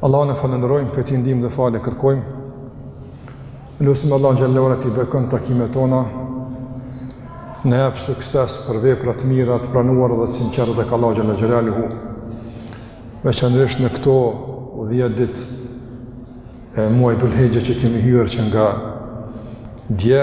Allahun e falënderojmë, prej tij ndihmë dhe falje kërkojmë. Lusim Allahun xhelle ue ala t'i bekon takimet tona. Na jep sukses për vepra të mira, të pranuara dhe të sinqerta tek Allahu xhelle xhelaluhu. Veçanërisht në këto 10 ditë e muajit Dhulhixhe që kemi hyrë që nga dje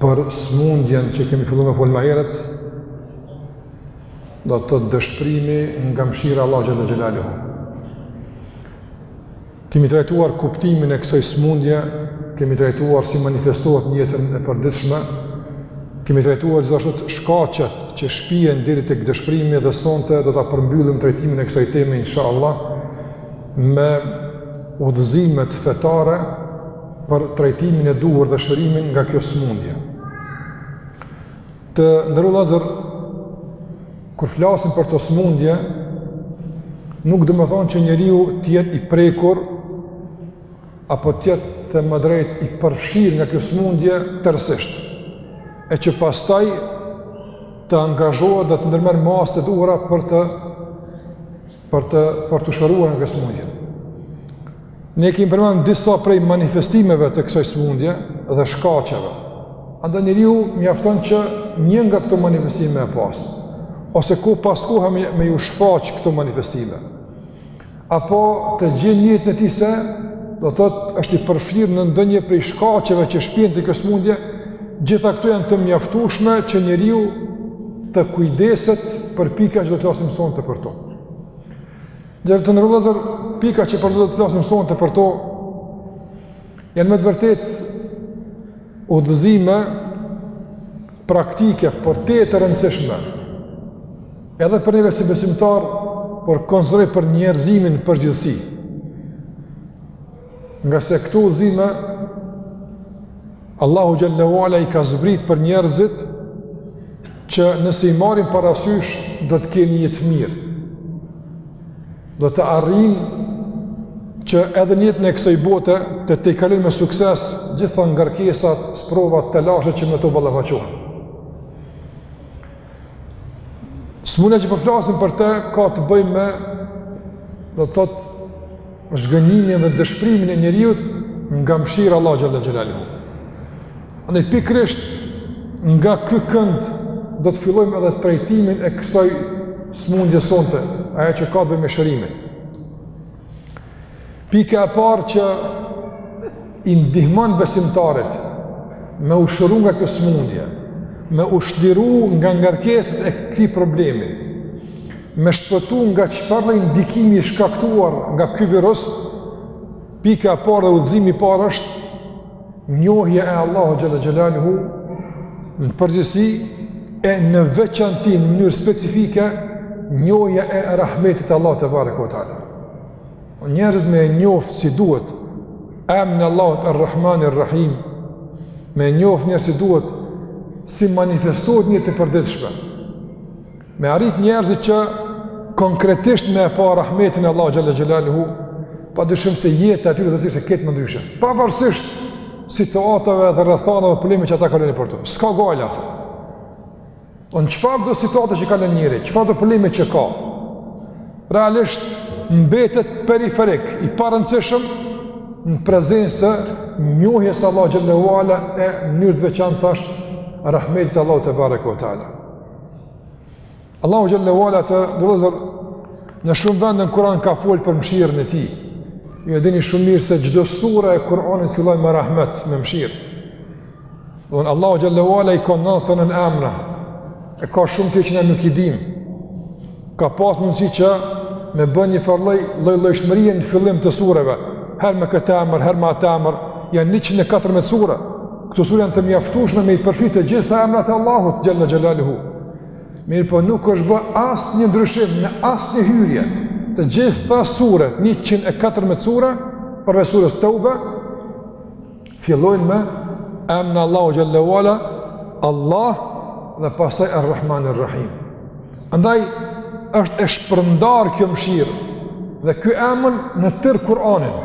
për smundjen që kemi fillu me folë ma herët, do të thotë dëshprimi nga mshira Allahut xhelle xhelaluhu. Kemi trajtuar kuptimin e kësoj smundje, kemi trajtuar si manifestohet n'jetën e përditshme, kemi trajtuar gjithashtu shkaqet që shpijen deri tek dëshprimi dhe sonte do ta përmbyllim trajtimin e kësoj teme, insha Allah, me udhëzimet fetare, për trajtimin e duhur dhe shërimin nga kjo smundje. Të nderu vllezër, kur flasim për këto smundje, nuk domethonë që njeriu t'jetë i prekur, apo t'jetë them më drejt i përfshirë nga kjo smundje tërsisht, e që pastaj të angazhohet dhe të ndërmerr masat e duhura për të për të për t'u shëruar nga kjo sëmundje. Ne kemi përmend disa prej manifestimeve të kësaj sëmundje dhe shkaqeve. Andaj njeriu mjafton që një nga këto manifestime herë pas here ose kohë pas kohe me, me ju shfaq këto manifestime. Apo të gjen n'jetën e tij se, do të thotë është i përfshirë në ndonjë prej shkaqeve që shpijen te kjo sëmundje, gjitha këto janë të mjaftushme që njeriu të kujdeset për pikat që do të flasim sonte për to. Dhe të nderu vllezër pikat që po do të flasim sonte për to janë me të vërtetë udhëzime praktike por tejet të rëndësishme edhe për neve si besimtar por konsideroj për njerëzimin n'përgjithësi Ngase këto udhëzime Allahu xhelle ue ala i ka zbrit për njerëzit që nëse i marrin parasysh do të kenë jetë të mirë. Do të arrijnë që edhe n'jetën e kësaj bote t'i tejkalojnë me sukses gjitha ngarkesat, sprovat, telashet që me to ballafaqohen. Smundja që po flasim për te ka të bëjë me do të thotë zhgënjimin dhe dëshprimin e njeriut nga mshira Allahut xhelle xhelaluhu dhe pikërisht nga ky kënd do të fillojmë edhe trajtimin e kësaj smundje sonte, ajo që ka të bëjë me shërimin. Pika e parë që i ndihmon besimtarit me u shëru nga kjo smundje, me u shliru nga ngarkesat e këtij problemi, me shpëtu nga çfarëdo ndikimi i shkaktuar nga ky virus, pika e parë dhe udhëzimi i parë është Njohja e Allahut xhelle xhelaluhu në përgjithësi e në veçanti në mënyrë specifike njohja e rahmetit të Allahut tebareke ve teala. Njerëzit me e njoft si duhet emrin e Allahut Ar-Rahman Ar-Rahim me e njoft njerëzit si duhet si manifestohet n'jetë të përditshme. Me arrit njerëzit që konkretisht me e pa rahmetin e Allahut xhelle xhelaluhu, pa dyshim se jeta e tyre do të ishte krejt më ndryshe. Pavarësisht situatave dhe rrethanave dhe problemeve që ata kalojnë nëpër to. S'ka gajle ato. O në çfarëdo situate që kalon njeriu, çfarëdo probleme që ka, realisht mbetet periferik, i parëndësishëm në prezencë të njohjes së Allahut xhelle ve ala e n'mënyrë t'veçantë thashë rahmetit t'Allahut tebareke Allahu xhelle ve ala vëllezër në shumë vende në Kur'an ka fol për mëshirën e tij. Ju e dini shumë mirë se çdo sure e Kur'anit fillon me rahmet, me mëshirë. Domethënë Allahu xhelle ve ala i ka 99 emra. E ka shumë të tjerë që na nuk i dimë. Ka pas mundësi që me bën një farloj llojllojshmërie në fillim të sureve, her me këtë emër, her me atë emër, janë 114 sure, këto sure janë të mjaftushme me i përfshi të gjithë emrat e Allahut, xhelle xhelaluhu. Mirëpo nuk është bë asnjë ndryshim në asnjë hyrje, të gjitha suret, 114 sure, përveç sures Teube, Fillojnë me emën t'Allahut xhelle ve ala, Allah dhe pastaj Ar-Rahman Ar-Rahim. Andaj, është e shpërndar kjo mshirë dhe ky emën në tërë Kur'anin.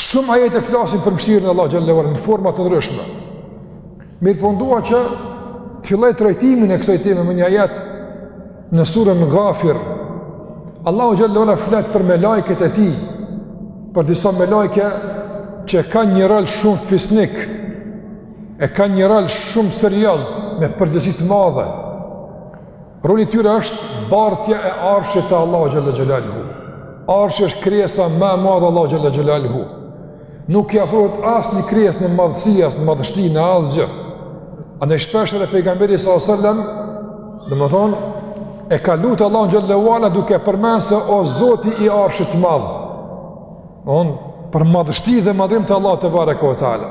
Shumë ajete flasin për mshirën e Allahut xhelle ve ala në forma të ndryshme. Mirëpo unë dua që ta filloj trajtimin e kësoj teme me një ajet Në surën Ghafir, Allahu xhelle ve ala flet për melaiket e tij, për disa melaike që kanë një rol shumë fisnik, e kanë një rol shumë serioz me përgjegjësi të madhe. Roli i tyre është bartja e arshit të Allahut xhelle xhelaluhu. Arshi është krijesa më e madhe e Allahut xhelle xhelaluhu. Nuk i afrohet asnjë krijesë në madhësi, as në madhështi, në asgjë. Andaj shpeshherë Pejgamberi s.a.s. domethënë, e ka lutë Allahun xhelle ve ala duke përmend se o zoti i arshit të madh. Domethënë, për madhështi dhe madhërim të Allahut tebareke ve teala.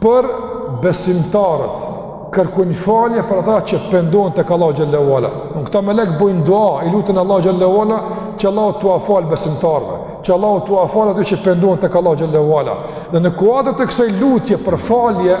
Për besimtarët, kërkojnë falje për ata që pendohen tek Allahu xhelle ue ala. Dhe këta melekë bojnë dua, i luten Allahut xhelle ue ala, që Allahu t'ua falë besimtarëve, që Allahu t'ua falë atyre që pendohen tek Allahu xhelle ue ala. Dhe në kuadër të kësoj lutje për falje,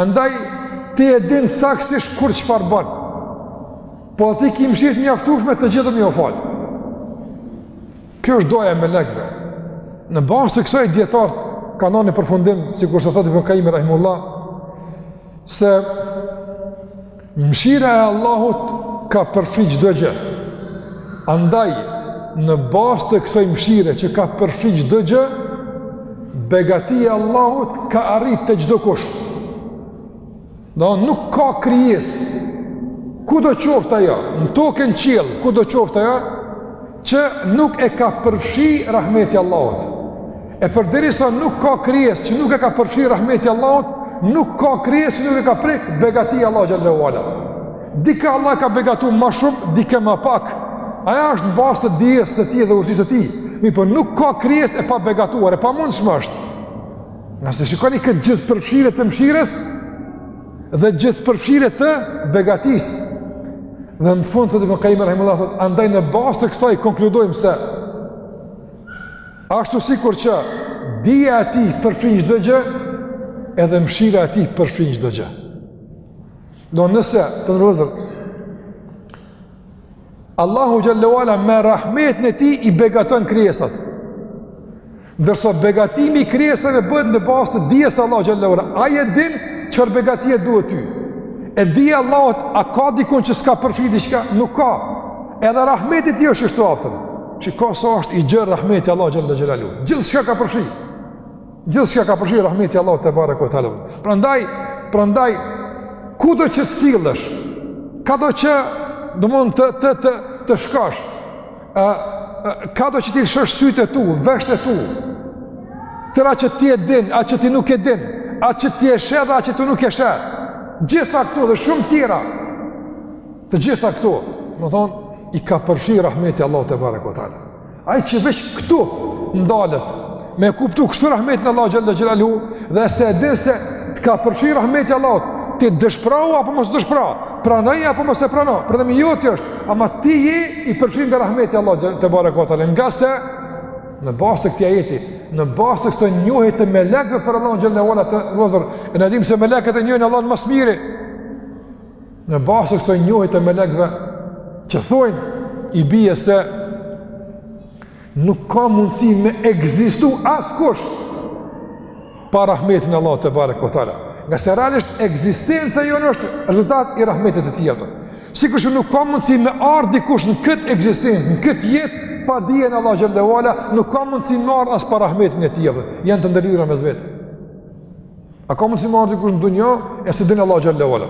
Andaj, ti e din saktësisht kush çfarë ban. Po ti ki mëshirë të mjaftushme të gjithëve m'jua falë. Kjo është duaja e melekëve. Në bazë të kësoj dijetarët kanë një përfundim, sikurse thotë Ibn Kajimi rahimehullah, se Mëshira e Allahut ka përfshi çdo gjë. Andaj në bazë të kësaj mëshire që ka përfshi çdo gjë, begatia e Allahut ka arrit te çdokush. Do nuk ka krijesë, kudo qoftë ajo, në tokë, në qiell, kudo qoftë ajo? që nuk e ka përfshi rahmeti i Allahut. E përderisa nuk ka krijesë që nuk e ka përfshi rahmeti i Allahut, nuk ka krijesë që nuk e ka prek begatia e Allahut xhelle ue ala. Dikë Allahu e ka begatu ma shumë, dikë ma pak. Aja është në bazë të dijes së tij dhe urtësisë së tij. Mirëpo nuk ka krijesë e pabegatuar, e pamundshme është. Nëse shikoni këtë gjithëpërfshirje të mshirës, dhe gjithëpërfshirje të begatisë dhe në fund Ibn Kajimi rahimehullah thotë, andaj në bazë të kësaj konkludojmë se ashtu sikur që dija e tij përfshin çdo gjë edhe mshira e tij përfshin çdo gjë do nëse vëllezër Allahu xhelle ue ala me rahmetin e tij i begaton krijesat Ndërsa begatimi i krijesave bëhet në bazë të dijes së Allahut xhelle ue ala. Ai e din çfarë begatie duhet ty. E dija e Allahut, a ka dikun që s'ka përfshi diçka? Nuk ka. Edhe rahmeti i tij është kështu atë. Shiko sa është i gjerë rahmeti i Allahut xhelle xhelaluhu. Gjithçka ka përfshi. Gjithçka ka përfshi rahmeti i Allahut tebareke ue teala. Prandaj, prandaj kudo që të sillesh, kado që do mund të të të të shkosh, A, kado që t'i lëshosh sytë e tu, veshët e tu, tëra që ti e din, a që ti nuk e din, a që ti e sheh dhe a që ti nuk e sheh, gjitha këto dhe shumë tjera, të gjitha këto, domethënë, i ka përfshi rahmeti i Allahut tebareke ue teala. Ai që veç këtu ndalet, Me e kuptu kështu rahmetin e Allahut xhelle xhelaluhu dhe se e din se të ka përfshi rahmeti i Allahut, ti dëshpërohu apo mos dëshpërohu, pranoje apo mos e prano, problemi joti është, ama ti je i përfshi nga rahmeti i Allahut tebareke ue teala, ngase në bazë të këtij ajeti, në bazë të kësaj njohje të melekëve për Allahun xhelle ue ala vëllezër, e na dim se melekët e njohin Allahun ma së miri. Në bazë të kësaj njohje të melekëve që thonë i bie se Nuk ka mundësi me ekzistu askush pa rahmetin e Allahut tebareke ue teala. Ngase realisht ekzistenca jonë është rezultat i rahmetit të tij. Sikurse nuk ka mundësi me ardhë dikush në këtë ekzistencë, në këtë jetë, pa dijen e Allahut xhelle ue ala, nuk ka mundësi me ardhë as pa rahmetin e tij. Janë të ndërlidhura mes vete. A ka mundësi me ardhë dikush në dunja e s'e din Allahu xhelle ue ala?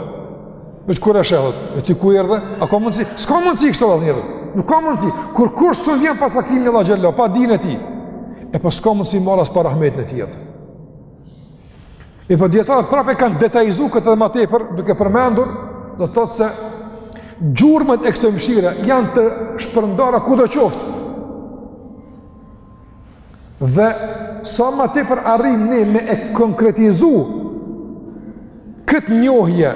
Veç kur e sheh, e ti ku erdhe, a ka mundësi? S'ka mundësi kështu Allah njërë, nuk ka mundësi. Kurrkush s'vjen pa caktimin e Allahut, pa dijen e tij, e po s'ka mundësi me ardhë as pa rahmetin e tij. E po dijetarët prapë e kanë detajizu këtë edhe ma tepër, duke përmendur, do të thotë se gjurmët e kësaj mëshire janë të shpërndara kudo qoftë. Dhe sa ma tepër arrijmë ne me e konkretizu këtë njohje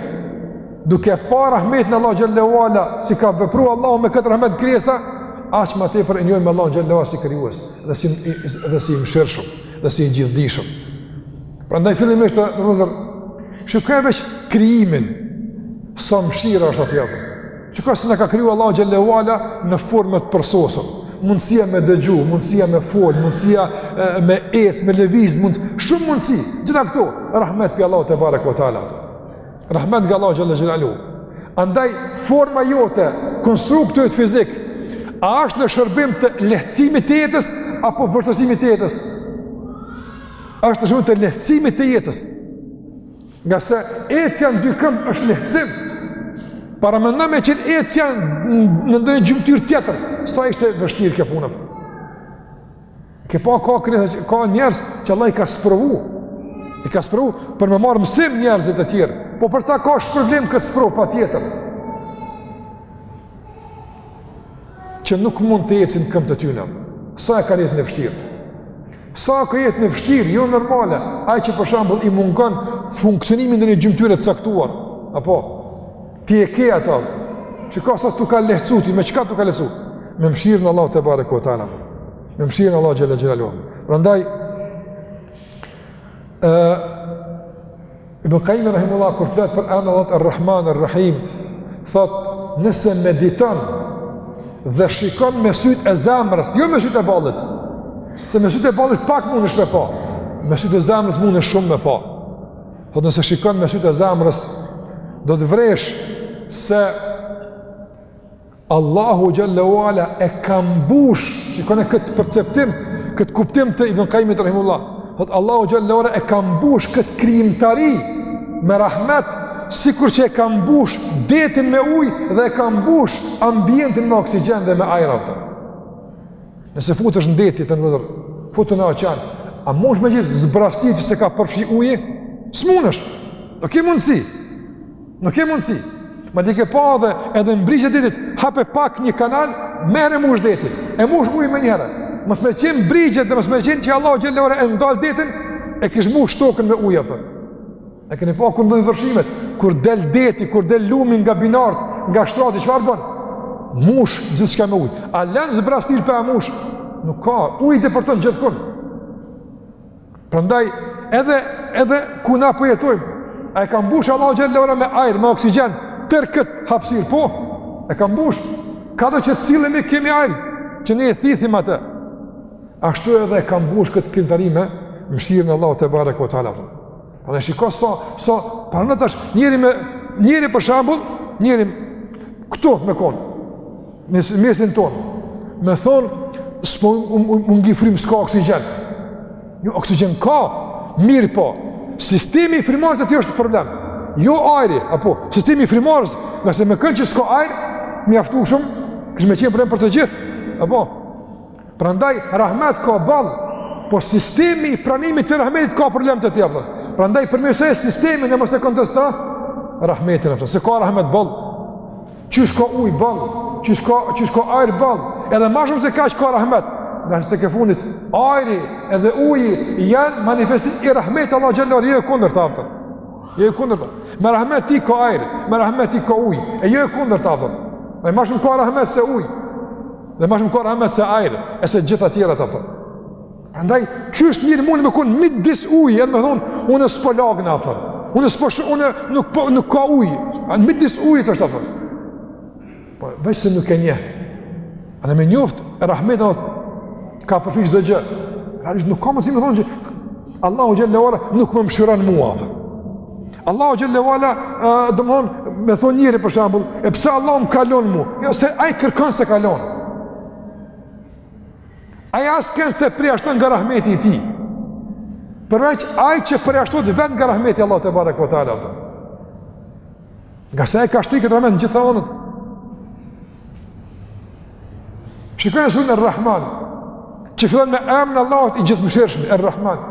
duke pa rahmetin e Allahut xhelle ue ala si ka vepru Allahu me këtë rahmet n'krijesa, aq ma tepër e njohim Allahun xhelle ue ala si krijues dhe si dhe si i mëshirshëm dhe si i gjithdijshëm. Prandaj fillimisht të rrozë shikoje veç krijimin sa mëshira është aty apo. Çka, se na ka kriju Allahu xhelle ue ala në formë të përsosur. Mundësia me dëgju, mundësia me folë, mundësia me ecë, me lëvizë, mundës, shumë mundësi, gjitha këto, rahmet prej Allahut tebareke ue teala. Rahmet nga Allahu xhelle ue ala. Andaj, forma jote, konstrukti yt fizik, a është në shërbim të lehtësimit të jetës, apo vështirësimit të jetës? Është në shërbim të lehtësimit të jetës? Ngase ecja në dy këmbë është lehtësim. Paramendo me qenë ecja në ndonjë gjymtyrë tjetër, sa ishte vështirë kjo punë. Ke pa ka, ka njerëz që Allahu i ka sprovu, i ka sprovu për me marrë mësim njerëzit e tjerë, po për ta ka shpërblim kjo sprovë patjetër. Që nuk mund të ecin n'këmbë të tyne, sa e kanë jetën e vështirë. Sa e ka jetën e vështirë, jo normale, ai që për shembull i mungon funksionimi i ndonjë gjymtyre të caktuar, e po ti e ke atë, çka, sa ta ka lehtësu ty, me çka ta ka lehtësu? Me mshirën e Allahut tebareke ue teala, me mshirën e Allahut xhel-le xhelaluhu. Prandaj, e, Ibn Qayyim rahimehullah kur flet për emrin e Allahut Ar-Rahman Ar-Rahim, thot, nëse mediton dhe shikon me sytë e zemrës, jo me sytë e ballit. Se me sytë e ballit pak munesh me pa. Me sytë e zemrës munesh shumë me pa. Thot nëse shikon me sytë e zemrës, do të vresh se Allahu xhelle ue ala e ka mbush, shikoni këtë perceptim, këtë kuptim të Ibn Kajjimit rahimehullah. Thotë Allahu xhelle ue ala e ka mbush këtë krijimtari me rahmet, sikur që e ka mbush detin me ujë dhe e ka mbush ambientin me oksigjen dhe me ajër. Nëse futesh në det, ta zëmë, futu në oqan, a mund me gjetë zbrazëti që s'e ka përfshi uji? S'mundesh, nuk ke mundësi. Nuk ke mundësi. Madje e ke pa dhe edhe në brigje të detit, hape pak një kanal, merr e mush deti. E mush uji me njëherë. Mos me qenë brigjet dhe mos me qenë që Allahu xhelle ue ala e ndal detin, e kish mush tokën me ujë, a po. E keni pa kur ndodhin vërshimet, kur del deti, kur del lumi nga binart, nga shtrati, çfarë bën? Mush gjithçka me ujë. A lën zbrazëti pa mush? Nuk ka, uji deporton gjithkund. Prandaj edhe edhe ku na po jetojmë, a e ka mbush Allahu xhelle ue ala me ajër, me oksigjen, tër kët hapësirë po. E ka mbush. Kado që të sillemi kemi ajër, që ne e thithim atë. Ashtu edhe e ka mbush kët krijimtari me mëshirën e Allahut tebareke ue teala. Dhe shiko sa, sa, pra tash, njeri me, njeri për shembull, njeri këtu me konë, në mesin tonë, me thonë, s'po më ngin fryma, s'ka oksigjen. Jo, oksigjen ka, mirëpo, sistemi i frymëmarrjes te ti është problem. Jo ajri, apo, sistemi i frymëmarrjes, ngase me kënë që s'ka ajër mjaftueshëm, kish me qenë problem për të gjithë, apo, Prandaj rahmet ka boll, por sistemi i pranimit të rahmetit ka problem te ti. Prandaj përmirësoje sistemin e mos e kontesto rahmetin apo se ka rahmet boll. Qysh ka ujë boll, qysh ka qysh ka ajër boll, edhe ma shumë se kaq ka rahmet. Ngase tekefundit, ajri edhe uji janë manifestim i rahmetit të Allahut xhelle ue ala, jo e kundërta, a po. Jo e kundërta. Me rahmet të tij ka ajri, me rahmet të tij ka uji, e jo e kundërta, a po. Dhe ma shumë ka rahmet se uji. Dhe ma shumë ka rahmet se ajër, e se gjitha tjerat, a po. Andaj, qysh njeri mund me konë midis ujit, edhe me thonë, unë s'po lagem, a po. Unë s'po shoh, unë nuk, po, nuk ka ujë. Ai në midis ujit është, a po. Po, veç se nuk e njeh. A në me njoftë, rahmeti ka përfshi çdo gjë. Realisht, nuk ka si me thonë që Allahu xhelle ue ala nuk më mshiron mua, a po. Allahu xhelle ue ala domethënë me thon njeri për shembull, e pse Allahu më kalon mua? Jo se ai kërkënd s'e kalon. Ai askënd s'e përjashton nga rahmeti i tij. Përveç ai që përjashtohet vetë nga rahmeti i Allahut tebareke ue teala. Ngase ai e ka shtri këtë rahmet në gjitha anët. Shikoje suren Er-Rahman, që fillon me emrin e Allahut i gjithëmshirshmi, Er-Rahman.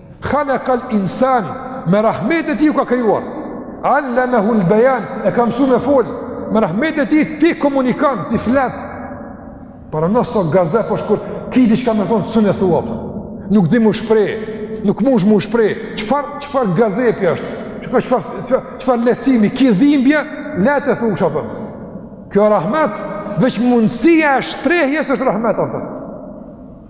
Halekal insan me rahmet e tij ju ka krijuar. Allamehul bejan e ka mësu me fol. Me rahmet e tij ti komunikon, ti flet. Paramendo sa gazep osht kur ki diçka me thonë, s'un e thua. Po. Nuk di mu shpreh, nuk mujsh mu shpreh. Çfarë, çfarë gazepi është? Çfarë, çfarë lehtësimi? Ki dhimbje, lehtë e thua çka po m'. Kjo rahmet, veç mundësia e shprehjes është rahmet. A kupton?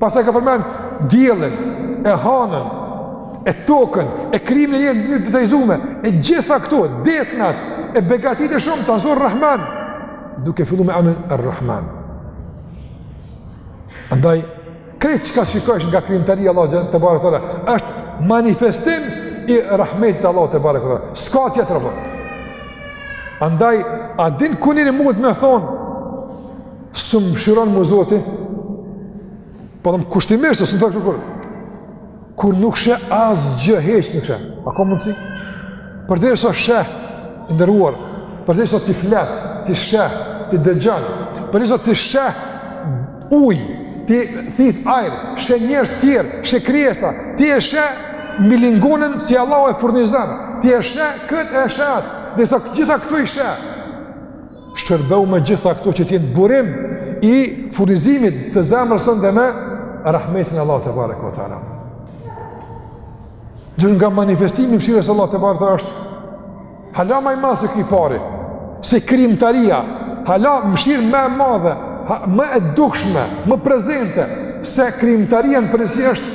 Pastaj ka përmend diellin, e hanën, e tokën, e krijimin, e janë të detajzume, e gjitha këto, detnat, e begatitë e shumta në suren Rahman, duke fillu me emrin Er-Rahman. Andaj, krejt çka shikojsh nga krijimtaria e Allahut tebareke ue teala, është manifestim i rahmetit të Allahut tebareke ue teala, s'ka tjetër, për. Andaj, a din kur njeri mund me thonë, S'më mëshiron mu Zoti, po t'thom kushtimisht, s'un thotë kështu kur, kur nuk sheh asgjë hiç nuk sheh, a ka mundësi? Përderisa sheh, i nderuar, përderisa ti flet, ti sheh, ti dëgjon, përderisa ti sheh ujë, ti thith ajër, sheh njerëz tjerë, sheh krijesa, ti e sheh milingonën si Allahu e furnizon, ti e sheh këtë e sheh atë, derisa gjitha këto i sheh, Shërbehu me gjitha këto që t'jenë burim i furnizimit të zemrës tënde me rahmetin e Allahut tebareke ue teala. Dhe nga manifestimi i mëshirës së Allahut tebareke ue teala është hala ma i madh se ky i pari, se krijimtaria, hala mëshirë më e madhe, më e dukshme, më prezente, se krijimtaria në përgjithësi është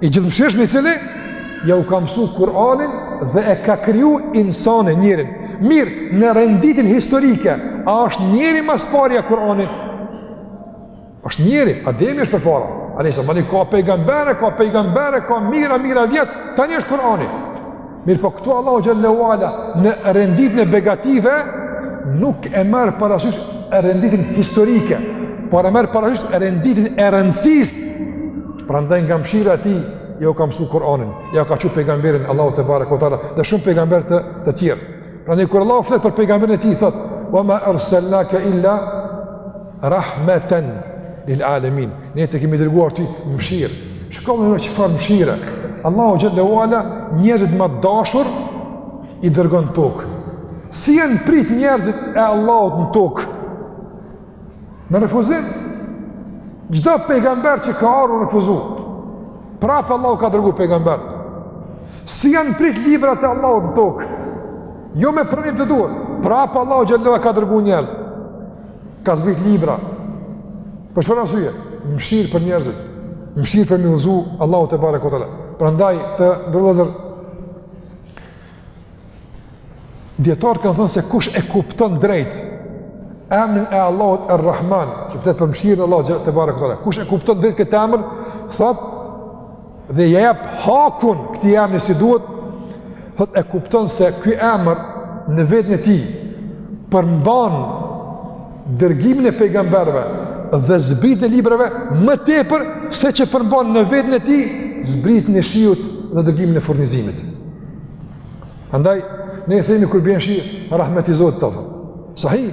I Gjithëmëshirshmi i cili ja u ka mësu Kur'anin dhe e ka kriju insanin, njeriun. Mirë, në renditjen historike, a është njeriu ma s'pari a Kur'ani? Është njeriu, Ademi është përpara, alejhi selam, ka pejgamberë, ka pejgamberë, ka mijëra, mijëra vjet, tani është Kur'ani. Mirëpo këtu Allahu xhel-le ue ala në renditjen e begative nuk e merr parasysh renditjen historike, por e merr parasysh renditjen e rëndësisë, prandaj nga mshira e tij, ja u ka mësu Kuranin, ja u ka çu pejgamberin Allahu tebareke ue teala dhe shumë pejgamber të, të tjerë. Prandaj kur Allahu flet për pejgamberin e tij, thotë, ue ma erselnake illa Rahmeten lil alemin. Ne të kemi dërguar ty mëshirë. Shiko me çfarë mëshire. Allahu xhel-le ue ala njerëzit ma të dashur i dërgon n'tokë. Si janë prit njerëzit e Allahut në tokë? Me refuzim. Çdo pejgamber që ka ardh u refuzu. Prap Allahu ka dërguar pejgamber. Si janë prit librat e Allahut në tokë? Jo me pranim të duhur. Prap Allahu xhel-le ue ala ka dërguar njerëz. Ka zbrit libra. Për çfarë arsye? Mëshirë për njerëzit, mëshirë për me i udhëzu Allahu tebareke ue teala. Prandaj të nderuar vëllezër, dijetarët kanë thënë se kush e kupton drejt emrin e Allahut Ar-Rahman, që flet për mëshirën e Allahut tebareke ue teala. Kush e kupton drejt këtë emër, thotë dhe ia jep hakun këtij emri si duhet, thot e kupton se ky emër në veten e tij përmban dërgimin e pejgamberëve dhe zbritjen e librave më tepër se që përmban në veten e tij zbritjen e shiut dhe dërgimin e furnizimit. Andaj ne i themi kur bjen shi rahmeti i Zotit ta. Sahih.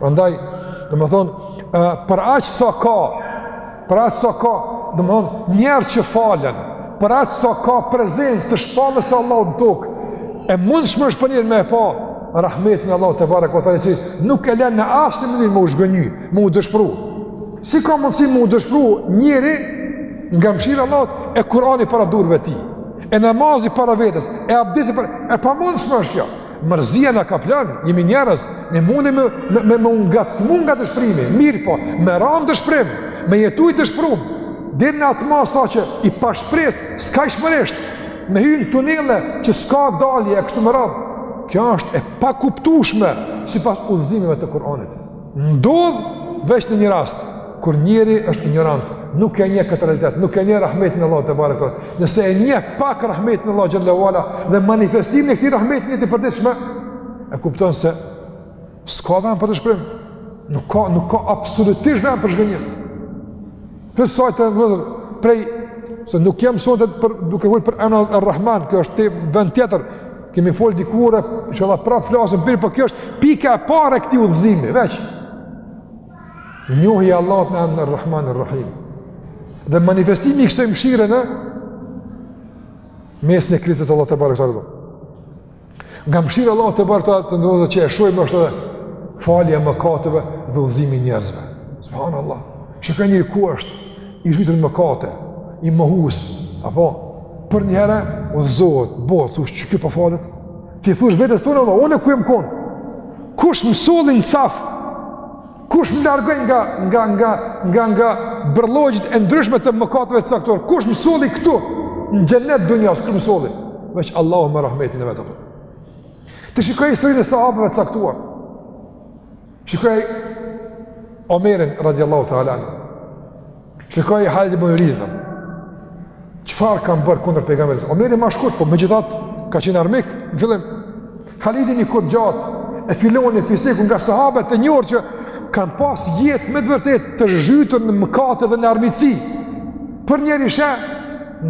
Prandaj, domethënë, për aq sa ka, për aq sa ka, domethënë, njerëz që falen, për aq sa ka prezencë të shpalljes së Allahut në tokë, e mundshmë është për njeri me e pa rahmetin e Allahut tebareke ue teala që nuk e lën në asnjë mënyrë me u zhgënjy, me u dëshpru. Si ka mundësi me u dëshpru njeri nga mëshira e Allahut e Kur'ani para durve tij, e namazi para vetes, e abdesi para, e pamundshmë është kjo. Mërzia na kaplon, jemi njerëz, ne mundem me me me, me u ngacmu nga dëshprimi, mirëpo, me ra n'dëshprim, me jetu i dëshprum, deri në atë masë saqë i pashpresë, skajshmërisht, me hy në tunele që s'ka dalje e kështu me radhë, kjo është e pakuptushme sipas udhëzimeve të Kuranit. Ndodh veç në një rast, kur njeri është injorant, nuk e njeh këtë realitet, nuk e njeh rahmetin e Allahut tebareke ue teala. Nëse e njeh pak rahmetin e Allahut xhel-le ue ala dhe manifestimin e këtij rahmeti në të përditshmen, e kupton se s'ka vend për dëshprim, nuk ka, nuk ka absolutisht vend për zhgënjim. Plus sa të vëllezër, prej, se nuk jam sonte për, duke folë për emnin Er-Rahman, kjo është te vend tjetër, kemi folë dikur, inshallah prap flasim, për, për po kjo është pika e parë e këtij udhëzimi, veç. Njohi Allahun në emnat Er-Rahman Er-Rahim. Dhe manifestimi i kësaj mshire në mesin e krijesave të Allahut tebareke ue teala Nga mëshira e Allahut tebareke ue teala të nderuar vëllezër që e shohim është edhe falja e mëkateve dhe udhëzimi i njerëzve. Subhanallah. Që ka njeri ku është i zhytur në mëkate, i mohus, apo përnjëherë udhëzohet, bo, të thush që kjo pa falet, ti thush vetës të në Allah, unë ku jem konë, kush më solli në saf, Kush më largoi nga nga nga nga nga bërllogjit e ndryshme të mëkateve të caktuar? Kush më solli këtu në xhenet të dunjas kush më solli? Veç Allahu me rahmetin e vet apo. Të shikoj historinë e sahabëve të caktuar. Shikoj Omerin radiallahu ta'ala anhu. Shikoj Halidin, Omerin, çfarë kanë bërë kundër pejgamberit? Omeri ma shkurt, po megjithatë ka qenë armik, në fillim, Halidi një kohë t'gjatë, e filoni fisteku nga sahabët e njohur që kanë pas jetë me të vërtetë të zhytur në mëkate dhe në armiqësi, përnjëherësh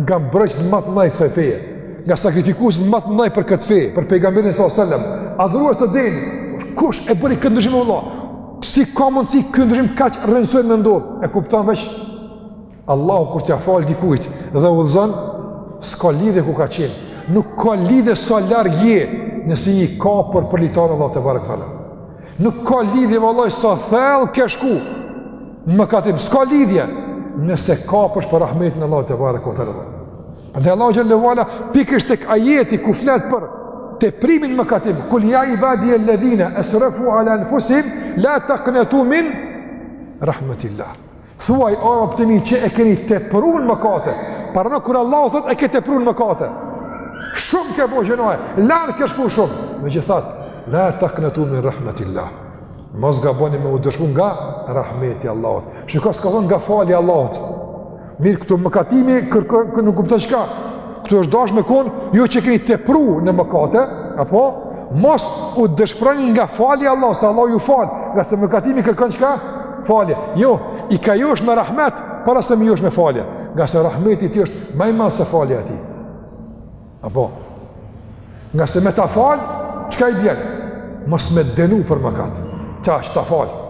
nga mbrojtësit ma t'mdhaj të kësaj feje, nga sakrifikuesit ma t'mdhaj për këtë fe, për pejgamberin s.a.s. Adhurues të denjë, kush e bëri këtë ndryshim, vëlla? Si ka mundësi ky ndryshim kaq rrënjësor me ndodh? E kupton veç Allahu kur t'ia fal dikujt dhe udhëzon, s'ka lidhje ku ka qenë. Nuk ka lidhje sa larg je, nëse je kapur për litarin e Allahut tebareke ve teala. Nuk ka lidhje vëlla sa thellë ke shku, në mëkatim, s'ka lidhje, nëse kapesh për rahmetin e Allahut tebareke ve teala. Dhe Allahu xhel-le ve ala pikërisht tek ajeti ku flet për teprimin në mëkatim, kul ya ibadi alladhina asrafu ala anfusihim la taqnatu min rahmatillah. Thuaj o robt e mi që e keni teprun n'mëkate. Paramendo kur Allahu thot e ke teprun n'mëkate. Shumë ke bo gjynahe, larg ke shku shumë. Megjithatë, la taqnatu min rahmatillah. Mos gaboni me u dëshpru nga rahmeti i Allahut. Shiko, s'ka thonë nga falja e Allahut. Mirë, këtu mëkatimi kërkon, kërkon nuk kupton çka. Këtu është dashtë me konë, ju jo që keni tepru në mëkate, apo? Mos u dëshproni nga falja e Allahut, se Allahu ju fal, ngase mëkatimi kërkon çka? Falje. Jo, i ka josh me rahmet, para se me i josh me falje. Ngase rahmeti i tij është ma i madh se falja e tij. Apo, ngase me ta falë, çka i bjen? Mos me t'dënu për mëkat, kaq është ta falë.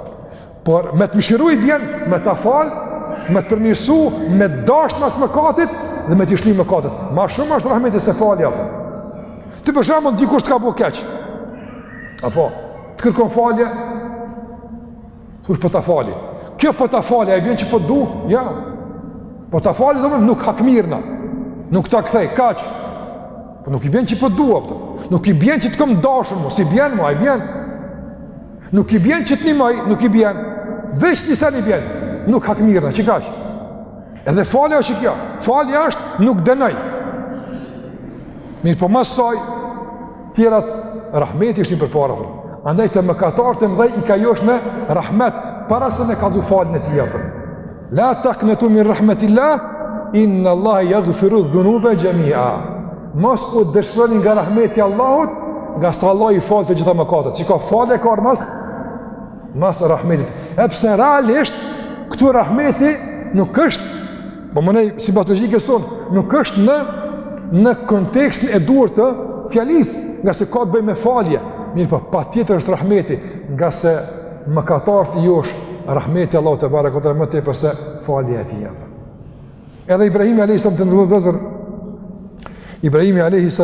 Por, me të mëshiru i bjen, me ta falë, me të përmirësu, me t'dashtë mas mëkatit dhe me t'i shly mëkatet. Ma shumë është rahmeti se falja. Ti për shembull dikush të ka bo keq. Apo, të kërkon falje, Kush po ta fali? Kjo po ta fali, a i bjen që po t'du? Jo. Po ta fali domethënë nuk hakmirrna. Nuk ta kthej, kaq. Po nuk i bjen që po t'du apo? Nuk i bjen që të kom dashur, mos i bjen, a i bjen. Nuk i bjen që të nimoj, nuk i bjen. Veç ni sen i bjen. Nuk hakmirrna, qikaq. Edhe falja është kjo. Falja është nuk dënoj. Mirëpo mas asaj, tjerat rahmeti është i përpara thon. Andaj te mëkatarët e mëdhej i ka josh me rahmet para se me kallzu faljen e tij atyre. La taqnatu min rahmetillah inna Allah yaghfiru dhunuba jami'a. Mos u dëshpëroni nga rahmeti i Allahut, ngase Allahu i fal të gjitha mëkatet. Shiko, faljen e ka mas, mas rahmetit. Edhe pse realisht këtu rahmeti nuk është Po menoj, sipas logjikës tonë, nuk është në, në kontekstin e duhur të fjalisë, ngase ka të bëj me falje, mirëpo patjetër është rahmeti, ngase mëkatarët i josh, rahmeti i Allahut tebareke ue teala më tepër se falja e tij jemë. Edhe Ibrahimi a.s. të nderuar vëllezër, Ibrahimi a.s.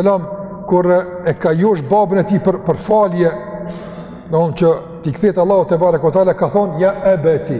kur e ka josh babën e tij për, për falje, domethonë që t'i kthehet Allahut tebareke ue teala, ka thonë, ja ebeti,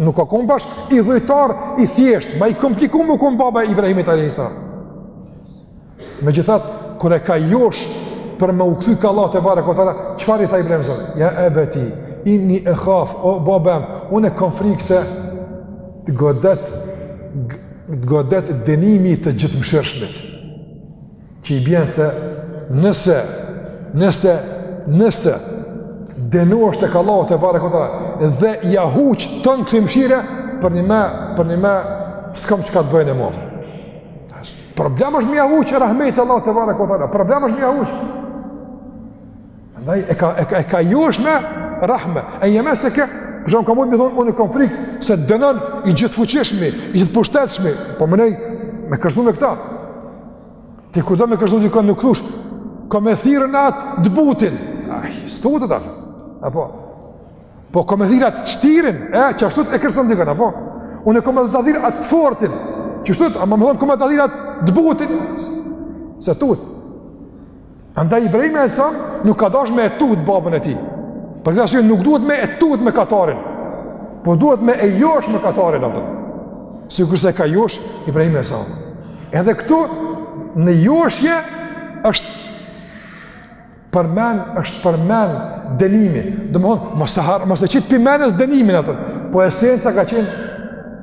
nuk ka kon bash idhujtar i thjeshtë, ma i komplikum u kon baba i Ibrahimit a.s. Megjithatë, kur e ka josh për me u kthy ka Allahu tebareke ue teala, çfarë i tha Ibrahimi a.s.? Ja ebeti, inni ehaf, o babë im, unë e kom frikë se të godet, të godet dënimi i të Gjithëmëshirshmit. që i bjen se nëse nëse nëse dënohesh tek Allahu tebareke ue teala dhe ja huq aton kësi mëshire për një më për nime s'kam çka të bëj më. Problem është më ja huq rahmet Allahu te barekota. Problem është më ja huq. Andaj e ka e ka, e ka josh me rahmet. En jemesseke, për shembull ka mund me thonë unë kam frikë se dënon i Gjithëfuqishmi, i Gjithëpushtetshmi. Po menoj me kërcnu me këta. Ti kur do me kërcnu dikon nuk thosh kam me thirr atë të butin. Ai, s'ka të dalë. Apo po ka me thirrë atë shtirin, e qashtu e kërcnon dikon apo. Unë kam me ta thirr atë të fortin. Qashtu, a më thon kam me ta thirr atë të butin. S'e tut, Andaj Ibrahimi alejhi selam nuk ka dash me e tut babën e tij. Për këtë arsye nuk duhet me e tut mëkatarin, po duhet me e josh mëkatarin, aton. Sikurse ka josh, Ibrahimi alejhi selam. Edhe këtu, në joshje, është përmen, është përmen dënimi. Domethonë, mos e, har, mos e qit pi menes dënimin, aton. Po esenca ka qenë,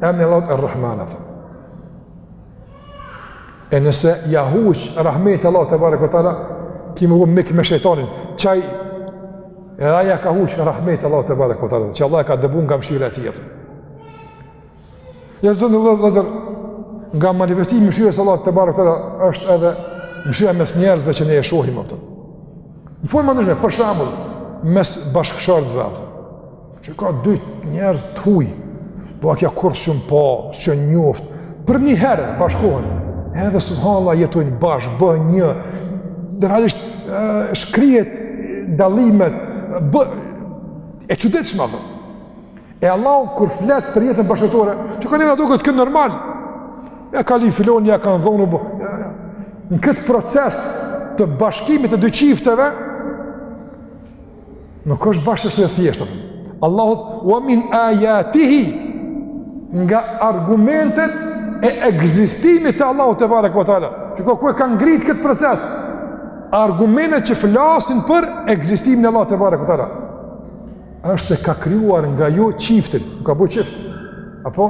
emni i Allahut Er-Rahman, aton. E nëse ja huq rahmetit Allahut tebareke ue teala, ti më vjen mik me shejtanin. Qaj edhe ai ja ka huq rahmetit Allahut tebareke ue teala, që Allahu e ka dëbuar nga mëshira e tij. Ja zonë vëllai vëzër, nga manifestimi i mëshirës së Allahut tebareke ue teala është edhe mëshira mes njerëzve që ne e shohim ato. Në forma të ndryshme, për shembull, mes bashkëshortëve ato. Çka, dy njerëz të huj, po haqja kurrë s'jon pa, s'jon njoft, përnjëherë bashkohen, edhe subhanallah jetojnë bashkë, bëhen një, dhe realisht shkrihen dallimet, bë, e çuditshme dhe. E Allahu, kur flet për jetën bashkëshortore, çka neve na duket kjo normale, ja ka lyp filani, ja kanë dhonë, bë, në këtë proces të bashkimit të dy çifteve, Nuk është bash e thjeshtë. Allahut, wa min ajatihi, nga argumentet e ekzistimit të Allahut tebareke ve teala. Çiko, ku e ka ngrit këtë proces? Argumentet që flasin për ekzistimin e Allahut tebareke ve teala. është se ka krijuar nga ju çiftin, ju ka bo çift. Apo?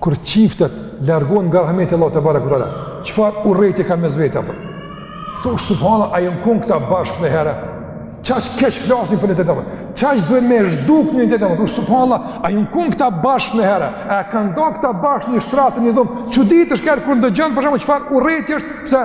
Kur çiftet largohen nga rahmeti i Allahut tebareke ve teala, çfarë urrejtje kanë mes veti ato? Thush subhanallah a janë kon këta bashkë niherë? Çaq keq flasin për njëni-tjetrin. Çaq duhen me zhduk njëni-tjetrin. Thush subhanallah a janë kon këta bashkë niherë? A e kanë nda këta bashkë një shtrat e një dhomë? Çuditesh nganjëherë kur ndëgjon për shembull çfarë urrejtje është pse?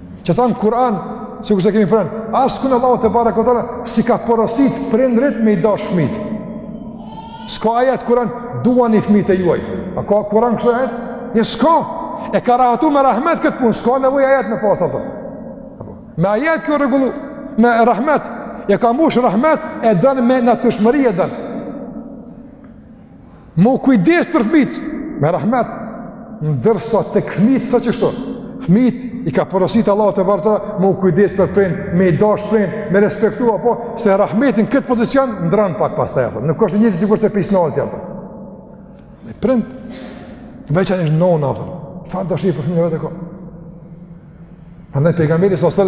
Qe tanë Kur'an, sikurse e kemi pren, askun Allahu tebareke ve teala, s'i ka porosit prindrit me i dash fmit. S'ka ajet Kur'an, duani fmit e juaj. A ka Kur'an kështu ajet? Jo s'ka. E ka rahatu me rahmet këtë punë, s'ka nevojë ajet me pasë aty. Me ajet s'u rregullu, me rahmet, e ka mush rahmet, e don me natyrshmëri e don. Me u kujdes për fëmit, me rahmet, ndërsa tek fmit sa që shto. Fëmit i ka porosit Allah tebareke ve teala, me u kujdes për prind, me i dash prind, me respektu apo, se rahmeti n'këtë pozicion, ndran pak pas të jepër. Nuk është njëtë si kurse pis nalë të jepër. Me prind, veçanërisht nona, për, farë të shri për fëmit e vet e ko. Andaj pejgamberi s.a.s.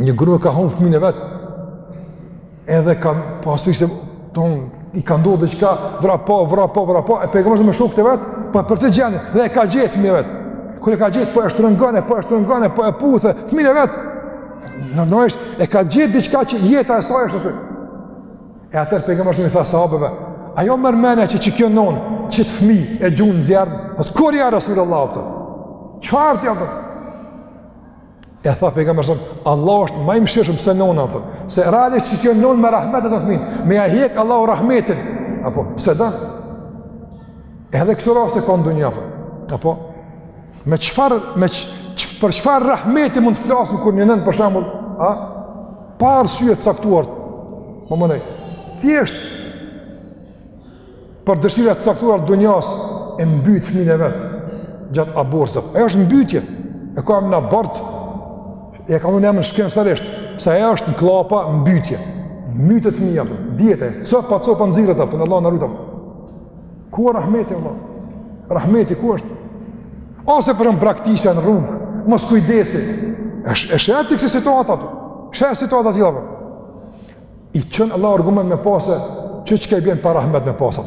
një grua ka humb fëmin e vet, Edhe ka mendu se tan i ka ndodhur diçka, vrapo, vrapo, vrapo, e pejgamberi me shokët e vet, po për aty gjenden, dhe e ka gjetë fëmijën e vet. Kur e ka gjetë, po e shtrëngon, po e shtrëngon, po e puthë fëmijën e vet. Normalisht e ka gjetë diçka që jeta e saj është aty. E atëherë pejgamberi i tha sahabeve, a ju merr mendja që çikjo non, çit fëmijë e gjun n'zjarr, jo kurr ja rasulullah ato. Çfarë ti apo? E tha pejgamberi sa, Allahu është më i mëshirshëm se nona atje. Se realisht që kjo non me rahmet e do fëmin, me ja hjek Allahu rahmetin. Apo, s'e don. Edhe kshtu raste ka n'dunja apo. Apo me çfarë me ç, ç, për çfarë rahmeti mund të flasim kur një nën për shembull, a? Pa arsye të caktuar. Po më ne. Thjesht për dëshira të caktuara t'dunjas e mbyt fëmin e vet gjatë abortit. Ajo është mbytje. E ka emrin abort. E ka unë emrin shkencërisht, se ajo është në klapa mbytje. Mbytet fëmia, digjet, copa-copa nxirret apo Allah na ruaj. Ku është rahmeti Allah? Rahmeti ku është? Ose pram braktisja në rrugë, moskujdesi. E sheh e sheh atë situata të, sheh e situata të I çon Allahu argument me pa se çka i bjen pa rahmet me pasë,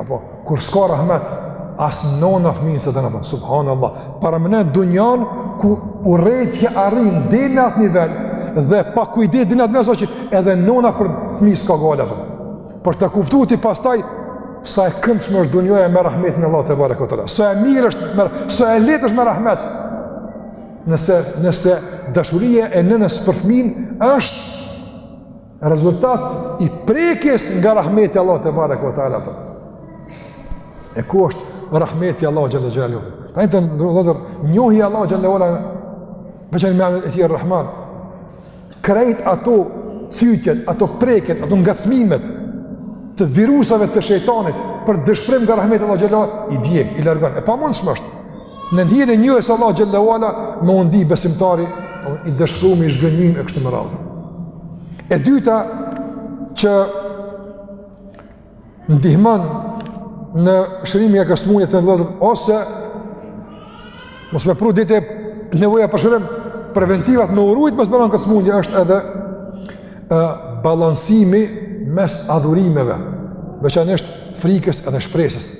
apo, kur s'ka rahmet, as nona fëminë s'e don, subhanallah, paramendoni dunjanë, ku urrejtja arrin deri në atë nivel, dhe pakujdesia deri në atë masë që edhe nona për fëmi s'ka gajle, për, për të kuptu ti pastaj, sa e këndshme është dunjoja me rahmetin e Allahut tebareke ve teala, sa e mirë është, sa e letë është me rahmet, Nëse, nëse dashuria e nënës për fëmin është rezultat i prekjes nga rahmeti Allah të barë e këtë ala të. E ku është rahmeti Allah gjëllë gjëllë gjëllë. Pa e të nërëzër, njohi Allah gjëllë gjëllë, veçan me amën e tjerë rahman. krejt ato cytjet, ato prekjet, ato ngacmimet të virusave të shejtanit për dëshprim nga rahmeti i Allahut xhele ve ala, i djek, i largon. E pamundshme është nën hijen e njohjes së Allahut xhele ve ala me u ndi besimtari i dëshprum, i zhgënjym e kështu me radhë. E dyta, që ndihmon në shërimin e kësaj smundje të nderuar vëllezër ose mos me pru deri te nevoja për shërim preventivat me u rujt mos me ra n'kët smundje është edhe e, balansimi mes adhurimeve veçanisht frikës edhe shpresës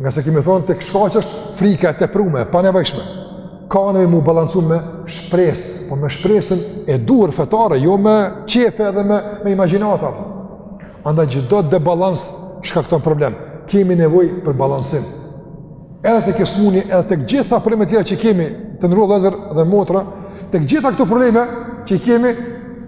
Ngase kemi thonë tek shkaqet është frika e teprume, e panevojshme. Ka nevojë m'u balancu me shpres, po me shpresën e duhur fetare, jo me qefe dhe me, me imagjinata. Andaj çdo debalans shkakton problem. Kemi nevoj për balansim. Edhe te kjo smunje, edhe tek gjitha problemet tjera që kemi, të nderuar vëllezër dhe motra, tek gjitha këto probleme që kemi,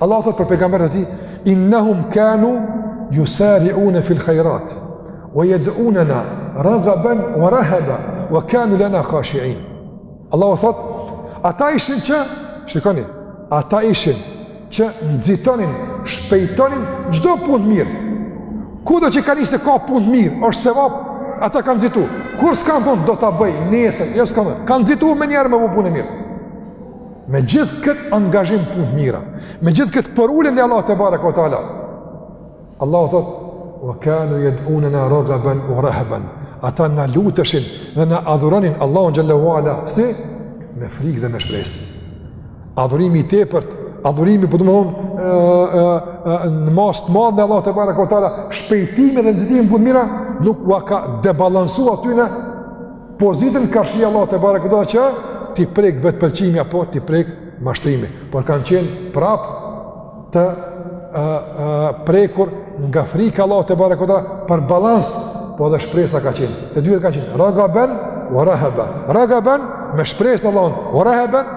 Allah thot për pejgamberët e tij, "Innahum kanu yusari'un fil khairat wa yad'unana raghaban wa rahaba wa kanu lana khashi'in." Allah thot, "Ata ishin që, shikoni, ata ishin që nxitonin, shpejtonin çdo punë të mirë. Kudo që kanë ni se ka punë të mirë, është sevap, ata kanë nxitu. Kurrë s'kan thon do ta bëj nesër, jo s'kan. Kanë nxitu menjëherë me bo punën e mirë." Me gjithë këtë angazhim n'punë të mira, me gjithë këtë përulje ndaj Allahut tebareke ve teala, Allahu thotë, wa kanu yad'unana raghaban wa rahaban, ata na luteshin dhe na adhuronin, Allahun xhele ve ala, si? Me frikë dhe me shpresë. Adhurimi i tepërt, adhurimi po domethënë, në masë të madhe ndaj Allahut tebareke ve teala, shpejtimi dhe nxitimi n'punë të mira, nuk ua ka debalansu atyne, Pozitën karshi Allahut tebareke ve teala që t'i prek vetëpëlqimi apo t'i prek mashtrimi. Por kanë qenë prap të a, a, prekur nga frika e Allahut tebareke ve teala për balans, po edhe shpresa ka qenë. Të dyjat kanë qenë, raghaban wa rahaban. Raghaban, me shpresë në Allahun, wa rahaban,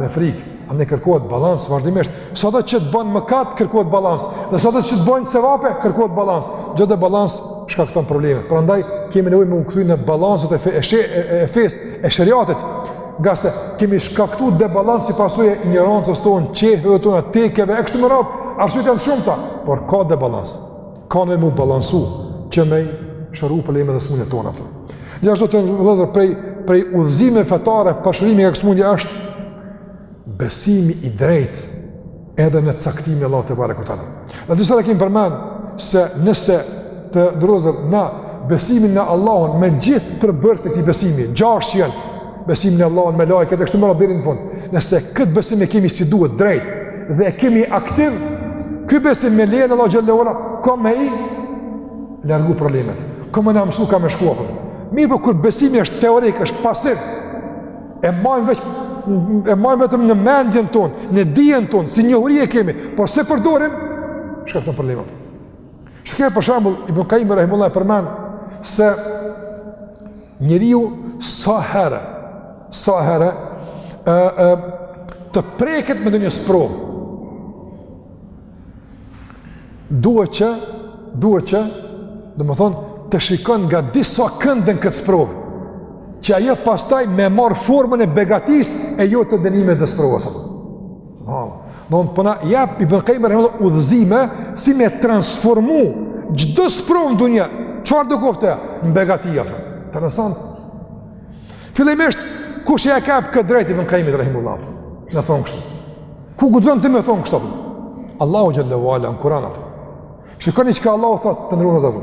me frikë. A neve kërkohet balans vazhdimisht. Sado që të ban mëkat, kërkohet balans. Dhe sado që të bajnë sevape, kërkohet balans. Çdo debalans shkakton probleme. Prandaj kemi nevojë me u kthy në balanset e fe, e, she, e, e fes, e shariatit. Ngase kemi shkaktuar debalans si pasojë e injorancës tonë, qejfeve tona, tekeve e kështu me radhë. Arsyet janë të shumta, por ka debalans. Ka neve me u balansu që me i shëru problemet dhe smundjet tona, po. Gjithashtu të nderuar prej, prej udhëzimeve fetare për shërimin nga smundja është besimi i drejt edhe në caktimin e Allahut tebareke ue teala. Ne disa herë e kemë përmend se nëse të nderuar në besimin në Allahun me gjithë përbërësit e këtij besimi, gjashtë që janë, besimin në Allahun melaiket e kështu me radhë deri në fund. Nëse këtë besim e kemi si duhet drejt dhe e kemi aktiv, ky besim me lejen e Allahut xhel-le ue ala ka me i largu problemet. Ka me na mësu kah me shku. Po. Mirëpo kur besimi është teorik, është pasiv, e majmë vetë e majmë vetëm në mendjen tonë, në dijen tonë, si njohuri e kemi, por s'e përdorim, shkakton probleme. Shiko për shembull, Ibn Kajimi rahimehullah e përmend se Njeriu sa herë, sa herë ë ë të preket me ndonjë sprovë. Duhet që, duhet që, domethonë të shikon nga disa kënde këtë sprovë, që ajo pastaj me marr formën e begatisë e jo të dënimit dhe sprovës. Subhanallah. Domethonë po na jep Ibn Kajimi rahimehullah udhëzime si me transformu çdo sprovë në dunja. Çfarëdo qoftë? Në begati apo. Interesant. Fillimisht ku e ka këtë drejtë Ibn Kajimi rahimehullah. Me thonë kështu. Ku guxon ti me thonë kështu? Allahu xhel-le ue ala në Kur'an apo. Shikoni çka Allahu thot të nderuar.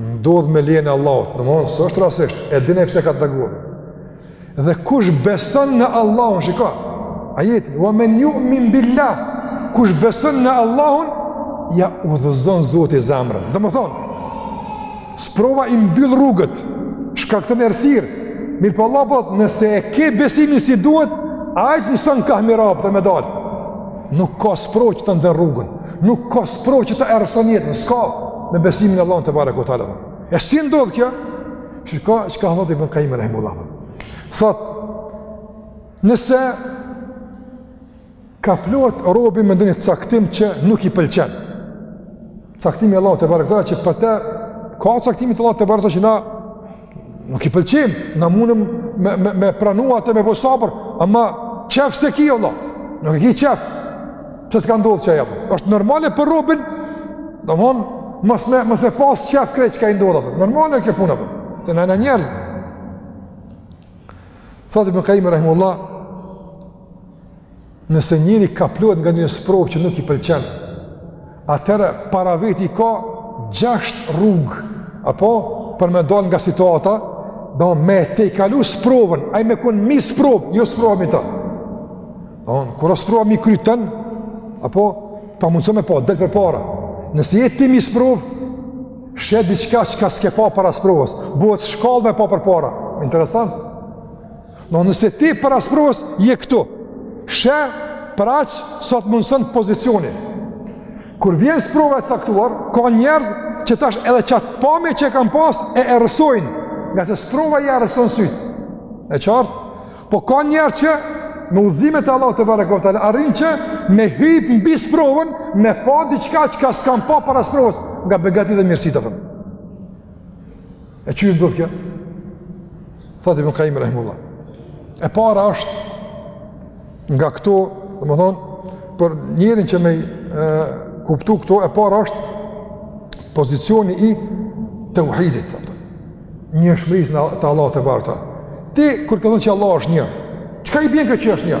Ndodh me lejen e Allahut, domethonë, s'është rastësisht, e din Ai pse ta ka dërguar. Dhe kush beson në Allahun, shiko ajeti, wa men jumin bil-lah, kush beson në Allahun, ia udhëzon Zoti zemrën. Domethonë, sprova i mbyll rrugët, shkakton errësirë, mirëpo po Allah, po, nëse e ke besimin si duhet, Ai të mëson kah me ia bo ti me dalë. Nuk ka sprovë që ta nxen rrugën, nuk ka sprovë që ta errëson jetën, s'ka me besimin e Allahut tebareke ue teala. E si ndodh kjo? Shiko çka thot Ibn Kajimi rahimehullah. Thot nëse kaplohet robi me ndonjë caktim që nuk i pëlqen. Caktimi i Allahut tebareke ve teala që për të ka caktime të Allahut tebareke ve teala që na nuk i pëlqejm, na mundemi me me me pranu atë me bo sabër, ama qef s'e ki Allah. Nuk e ki qef pse të ka ndodh qajo apo? Është normale për robin. Domthon mos me mos me pas qef krejt çka i ndodh apo. Normale kjo puna apo. Se na jena njerëz. Thotë Ibn Qayyim rahimullah Nëse njeri kaplohet nga një sprovë që nuk i pëlqen, atëherë para veti i ka gjashtë rrugë, apo për me dalë nga situata, don me tejkalu sprovën, ai me kon mi sprovë, jo sprova mi ta. Do në, kur o sprova mi kryt tën, apo pamundëson me pa, del përpara. Nëse je ti mi sprovë, sheh diçka çka s'ke pa para sprovës, bëhet shkallë me pa përpara. Interesant. No, nëse ti para sprovës, je këtu. Sheh për aq sa të mundëson pozicioni. Kur vjen sprova e caktuar, ka njerëz që tash edhe qat pamje që e kanë pas e errësojnë. Ngase sprova ia errëson sytë. E qartë? Po ka njerëz që me udhëzimet e Allahut tebareke ve teala, arrijnë që me hyp mbi sprovën, me pa diçka çka s'kanë pa para sprovës, nga begatitë dhe mirësitë fëmë. E qysh ndodh kjo? Thotë Ibn Qayyim rahimullah. E para është nga këto, domethënë, për njerin që me i kuptu këto, e para është pozicioni i teuhidit, domethënë njëshmërisë të Allahut tebareke ve teala. Ti, kur ke thon që Allahu është një, çka i bjen kjo që është një?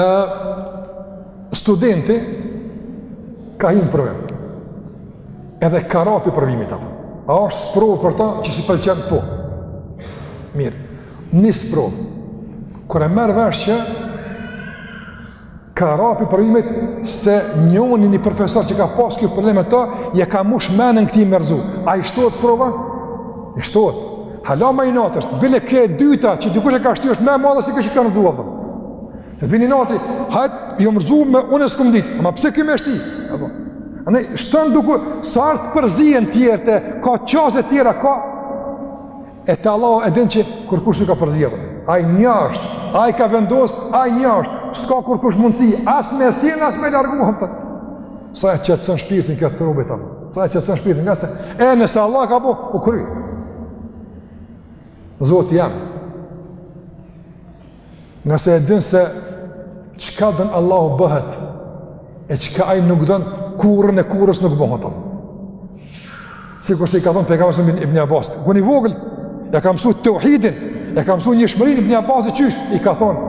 ë studenti ka hi në provim. Edhe ka ra pi provimit apo. A është sprovë për ta që s'i pëlqen po. Mirë. Një sprovë. Kur e merr vesh që ka ra pi provimit se njoni një profesor që ka pas ky probleme me ta, ja ka mush menën këtij me rrëzu. A i shtohet sprova? I shtohet. Hala ma inat është, bile kjo e dyta që dikush e ka shti është ma e madhe si kjo që të kanë rrëzu apo. Dhe të vjen inati, hajt, jo më rrëzu mu unë e s'kum dit, ama pse ky me shti? Andaj, shtënë duku, sa herë përzihen tjerët, ka qasë e tjera, ka... E te Allahu e din që kurkush nuk u përzi apo. Ai një është, ai ka vendos, ai një është, s'ka kurkush mundësi, as me sjell, as me largu apo. Sa e qetëson shpirtin kjo të robit apo. Sa e qetëson shpirtin ngase. E nëse Allahu ka bo, u kry. Zoti jem. Ngase e din se çka don Allahu bëhet e çka ai nuk don kurrën e kurrës nuk bëhet apo. Sikurse i ka thonë Pejgamberi alejhi selam Ibn Abbasit. Çun i vogël, e ka mësu teuhidin, e ka mësu njëshmërinë Ibn Abbasi qysh, i ka thonë.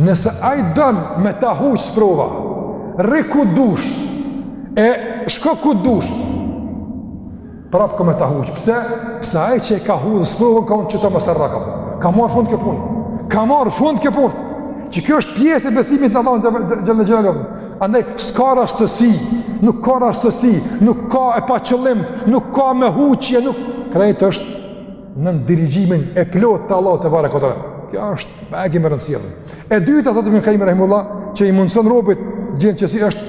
Nëse ai don me ta huq sprova, rri ku dush, e shko ku dush, prapë ka me ta huq. Pse? Pse ai që e ka hudh sprovën, ka unë që ta mësë rraka. Ka marrë fund kjo punë. Ka marrë fund kjo punë. Që kjo është pjesë e besimit në Allahun xhele xhelaluhu. Andaj, s'ka rastësi, nuk ka rastësi, nuk ka e paqëllimtë, nuk ka me huqje, nuk... Krejt është nën dirigjimin e plotë të Allahut tebareke ve teala. Kjo është bajagi me rëndësi. E dyta thotë Ibn Kajim rahimehullah, që i mundson robit t'gjen qetësi është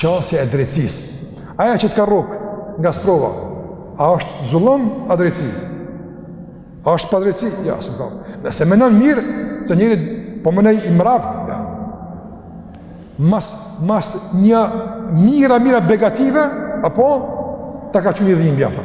qasja e drejtësisë. Aja që të ka rrok nga sprova, a është zullum a drejtësi? A është padrejtësi? Ja, s'm ka. Nëse mendon mirë, te njeri po më i mrap. Ja. Mas mas një mira mira negative, apo ta ka qenë dhimbja. Apo.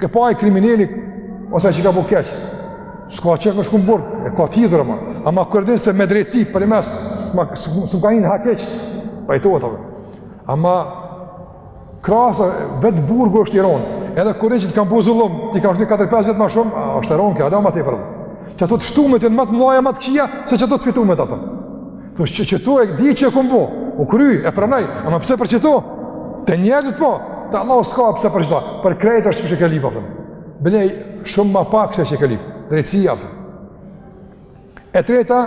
E po ai krimineli, ose që ka bu keq, s'ka qef me shku n'burg, e ka t'hidhur, ama. Ama kur e din se me drejtësi, për i mes, s'më kan hi n'hak hiç, pajtohet, apo. Ama, krahas, vetë burgu është i ronë, edhe kur e di që të kan bu zullum, i kan shti 4-5 vjet ma shumë, a është e ronë, kjo, hala ma tepër, apo. Qato të shtumet t'vin ma t'mdhaja, ma t'kqija, se qato të fitumet, apo. Të është që qeto e di që e kom bo, u kry, e pranoj, ama pse për qeto? Te njerëzit po, te Allahu s'ka pse për qeto, apo, krejt është çka ke lyp, apo. Bile, shumë ma pak se çka ke lyp, drejtësia, apo. E treta,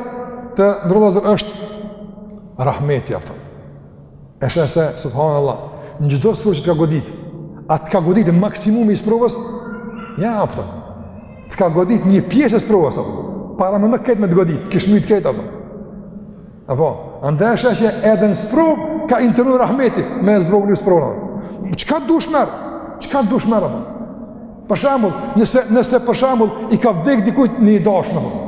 të nderuar vëllezër, është rahmeti, apo. E sheh se, subhanallah, në çdo sprovë që të ka godit, a të ka godit maksimumi i sprovës, ja, apo, të ka godit një pjesë e sprovës, apo, por me kon krejt me të godit, të kish myt krejt, apo. Apo, andaj e sheh që edhe në sprovë, ka intervenu rahmeti me e zvoglu sprovën. Çka të dush merr. Çka të dush merr, apo? Për shembull, nëse, nëse për shembull, i ka vdek dikujt një i dashun, apo.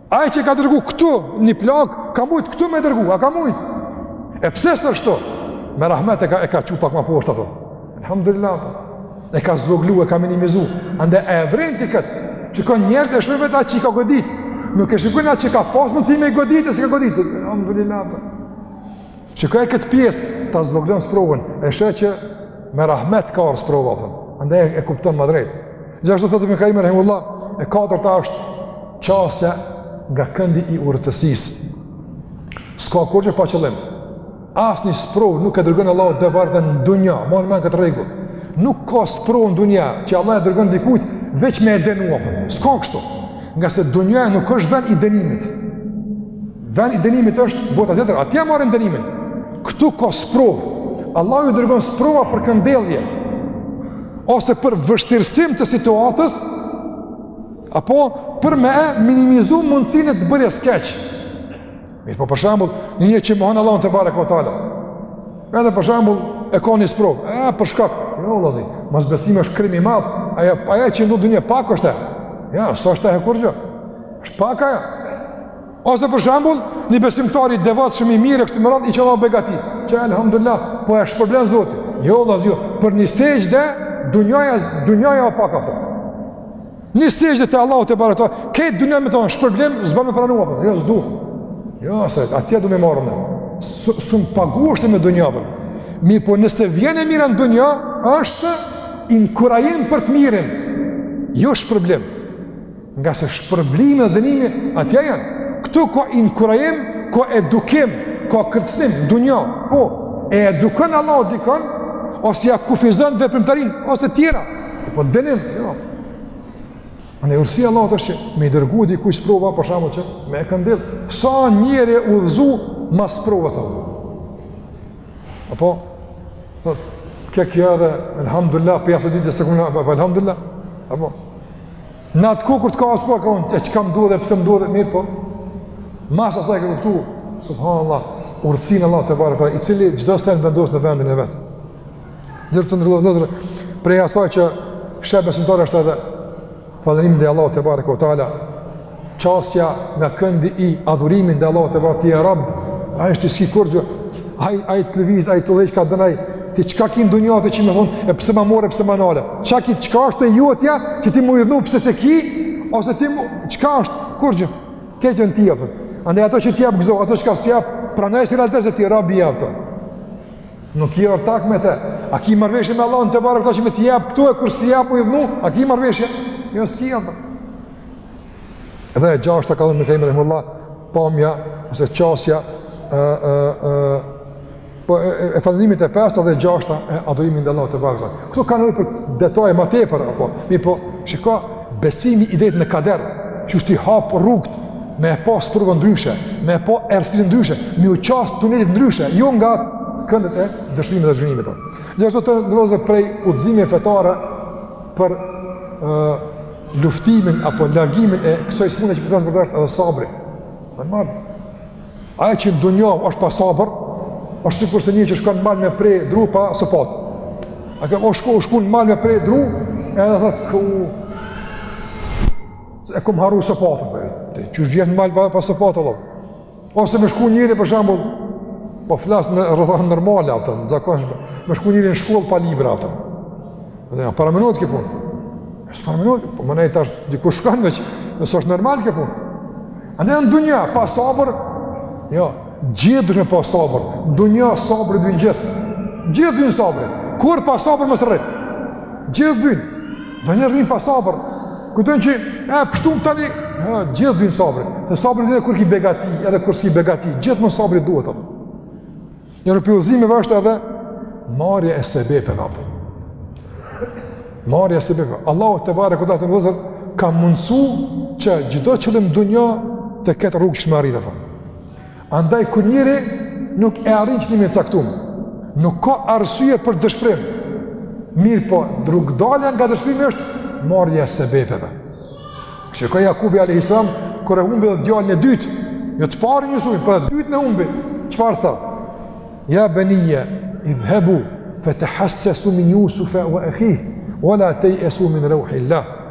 Ai që ka dërgu këtu një plagë, ka mujt këtu me dërgu, a ka mujt? E pse s'është ashtu? Me rahmet e ka, e ka çu pak ma poshtë, apo? Alhamdulillah, apo? E ka zvoglu, e ka minimizu. Andaj e vren ti këtë, shikojn njerëzit e shumë vetë atë që i ka godit. Nuk e shikojn atë që ka pas mundësi me i godit, e s'i ka godit. Alhamdulillah, apo? Shikoje këtë pjesë, ta zvoglon sprovën, e sheh që me rahmet ka ardh sprova, apo. Andaj e, e kupton ma drejt. Gjithashtu thotë Ibn Kajim rahimehullah, e katërta është qasja nga këndi i urtësisë. S'ka kurgja pa qëllim. Asnjë sprovë nuk e dërgon Allahu tebareke ve teala në dunja, mane n'men këtë rregull. Nuk ka sprovë në dunja që Allahu e dërgon dikujt, veç me e dënu, apo. S'ka kështu. Ngase dunja nuk është ven i dënimit. Vendi i dënimit është bota tjetër, atje marrin dënimin. Këtu ka sprova. Allahu dërgon sprova për këndellje ose për vështirësim të situatës apo për me e minimizu mundësinë e të bërjes keq. Mirëpo për shembull, një njeri që mohon Allahun tebareke ve teala. Edhe për shembull, e ka një sprovë. E, për shkak. Jo, vllazni, mosbesimi është krim i madh. Ajo, ajo që n'dunja pak është e. Ja, s'është hiç kurgjë. Është pak ajo. Ose për shembull, një besimtar i devotshëm i mirë këtu e ma rahat i ka begati. Që alhamdulillah, po e shpërblen Zoti. Jo vllazni, jo. Për një sexhde dunjaja dunjaja o pak. Një sexhde te Allahu tebareke, dunjanë me t'dhon shpërblim, s'ban me pranu. Jo s'du. Jo, se atje du me marrë. S'un paguhesh me dunja. Po. Mirëpo nëse vjen e mira në dunja, është inkurajim për të mirën. Jo shpërblim. Ngase shpërblimi dhe dënimi atje janë. Këtu ka inkurajim, ka edukim, ka kërcënim, dunja, po, e edukon Allahu dikon, ose ja kufizon veprimtarinë, ose tjera, po dënim, jo. Në urtësi t'Allahut është me i dërgu dikujt sprova, për shembull që me e këndell, sa njeri u udhëzu mas sprove, thonë. Apo, po, kjo kjo edhe, elhamdulilah, prej asaj dite, se kom, po, elhamdulilah, apo, Në atë kohë kur të ka asë përka unë, e çka m'u desh e pse m'u desh e mirëpo, mas asaj ke kuptu, subhanallah, urtësinë e Allahut tebareke, i cili çdo sen vendos në vendin e vet. Gjithashtu të nderuar vëllezër, prej asaj që sheh besimtari është edhe, falënderimi ndaj Allahut tebareke ve teala, qasja nga këndi i adhurimit ndaj Allahut tebareke, ti je rob, asht ti s'ki kurgjë, ai të lëviz, ai të lëviz ka don ai, ti çka ki n'dunja ti që me thonë, e pse ma more, pse ma nale, ça ki çka është e jotja, që ti m'u idhnu pse s'e ki, ose ti mu, çka është, kurgjë, të tijat janë, t'i jep, ani ato që t'i jep gëzo, ato që ka s'i jep, pranoje si realitet se ti robi je, nuk je ortak me te, a ki marveshje me Allahun tebareke ve teala që me t'i jep këtu e kur s't'i jep m'u idhnu, a ki marveshje, jo s'ki, apo, Dhe e gjashta ka thënë Ibn Kajimi rahimehullah, pamja ose qasja ë ë ë po e, e, e falënderimit e pesta dhe e gjashta e adhurimit ndaj Allahut tebareke. Këto kanë edhe për detaje më tepër apo, mirëpo, shiko besimi i drejtë në kader, qysh t'i hap rrugt me e pa sprova ndryshe, me e pa errësi ndryshe, me u qas tunelit ndryshe, jo nga këndet e dëshpërimit dhe zhgënjimit tonë. Gjithashtu të nderuar prej udhëzimeve fetare për ë luftimin apo largimin e kësaj smundje që po flasim për të është edhe sabri. Në marrë, ai që në dunja është pa sabër, është sikurse një që shkon në mal me pre dru pa sopatë. A ke o shku, shku në mal me pre dru, edhe dhe të këu... Se e kom harru sopatën, po e, qysh vjen në mal pa, pa sopatë, Allah. Ose me shku njëri për shembull, po flas në rrethana normale, a kupton, zakonisht. Me shku njëri në shkollë pa libra, a kupton. Dhe ja paramendo këtë punë. S'e paramendon, po me nejt tash diku shkon veç, a është normal kjo. A nejt në dunja, pa sabër, jo, gjithë dush me pa sabër, në dunja sabër dhe në gjithë, gjithë dhe në sabër, kur pa sabër më së rrëtë, gjithë dhe në, Do njerëz rrinë pa sabër, kujtojnë që e pështum tani, jo, gjithë dini sabër, dhe sabër edhe kur ki begati, edhe kur s'ki begati, gjithmonë sabri duhet, apo. Një prej zgjidhjeve është edhe, marrja e sebepeve, apo. Marrja e sebepeve. Allahu tebareke ve teala, ka mundësu që çdo qëllim n'dunja të ketë rrugë që me arrit, apo. Andaj kur njëri nuk e arrin qëllimin e caktuar, nuk ka arsye për dëshpërim. Mirëpo, rrugëdalja nga dëshpërimi është marrja e sebepeve. Shiko Jakubi alejhi selam kur e humbi edhe djalin e dytë, jo të parin Jusufin, por edhe t'dytin e humbi. Çfarë tha? Ja benije, idhhebu fetehassesu min Jusufe ue ehihi ue la tejesu min rauhil-lah.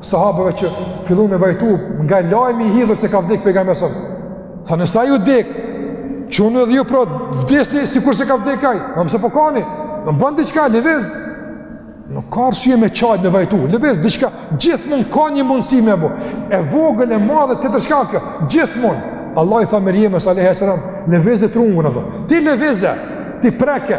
sahabëve që fillun me vajtu nga lajmi i hidhur se ka vdek pejgamberi sa. Tha nëse ai vdiq, çonu edhe ju pra vdesni sikurse ka vdek ai, ama nëse po kani me bo diçka, lëviz, nuk ka arsye me qajt me vajtu, lëviz, diçka, gjithmonë ka një mundësi me bo, e vogël e madhe të të shka kjo, gjithmonë, Allah i tha Merjemes a.s. lëvize trungun, apo, ti lëvize, ti preke,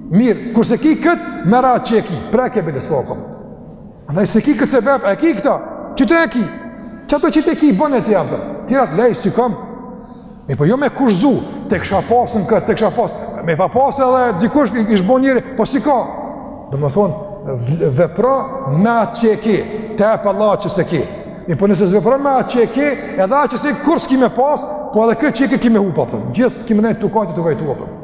Mirë, kur s'e ki këtë, merre atë që e ki, preke bile s'po kom. Andaj s'e ki këtë sebep, e ki këta, që ti e ki, që ato që ti e ki, bëne, tjerat leji, s'i kom. Mirëpo jo me kushtëzu, ta kisha pasë këtë, ta kisha pasë, me pa pasë edhe dikush ish bo njëri, po s'i ka. Domethonë, vepro me atë që e ki, te e paja që s'e ki. Mirëpo nëse s'vepron me atë që e ki, edhe atë që s'e ki kurrë s'ki me pasë, po edhe këtë që e ki, ki me hup, a kupton. Gjithë, ki me nejtë tu kajtë,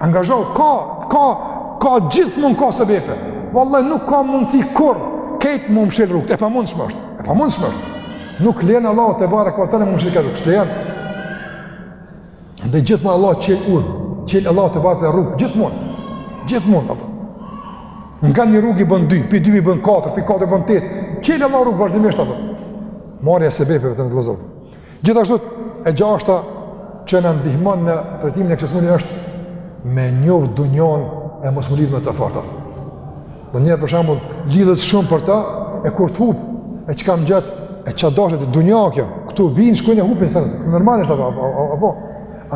Angazhohu, ka, ka, ka gjithmonë ka sebepe. Vallaj, nuk ka mundësi kurrë krejt me t'u mshel rrugët, e pamundshme është, e pamundshme është. Nuk lenë Allahu tebareke ue teala me t'u mshel rrugët, s'të len. Dhe gjithmonë Allahu çel udhë, çel Allahu tebareke rrugët, gjithmonë, gjithmonë, apo. Nga një rrugë i bën 2, pi 2 i bën 4, pi 4 i bën 8, çel Allahu rrugë vazhdimisht, apo. Marrja e sebepeve, vetëm të gëzon. Gjithashtu e gjashta që na ndihmon në trajtimin e kësaj smundje është me njoh dunjon e mos m'u lidh me të fort. Do njerëz për shembull lidhen shumë për ta e kur të hub e çka më gjet e çka do, është dunja kjo. Ktu vijnë shkojnë e hupin senet. Normal është apo apo.